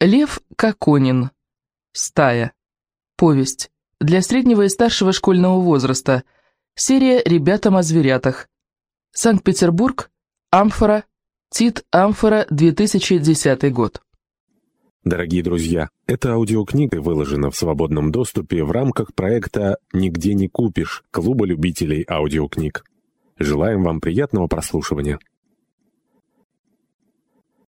Лев Коконин. Стая. Повесть. Для среднего и старшего школьного возраста. Серия «Ребятам о зверятах». Санкт-Петербург. Амфора. Тит Амфора, 2010 год. Дорогие друзья, эта аудиокнига выложена в свободном доступе в рамках проекта «Нигде не купишь» Клуба любителей аудиокниг. Желаем вам приятного прослушивания.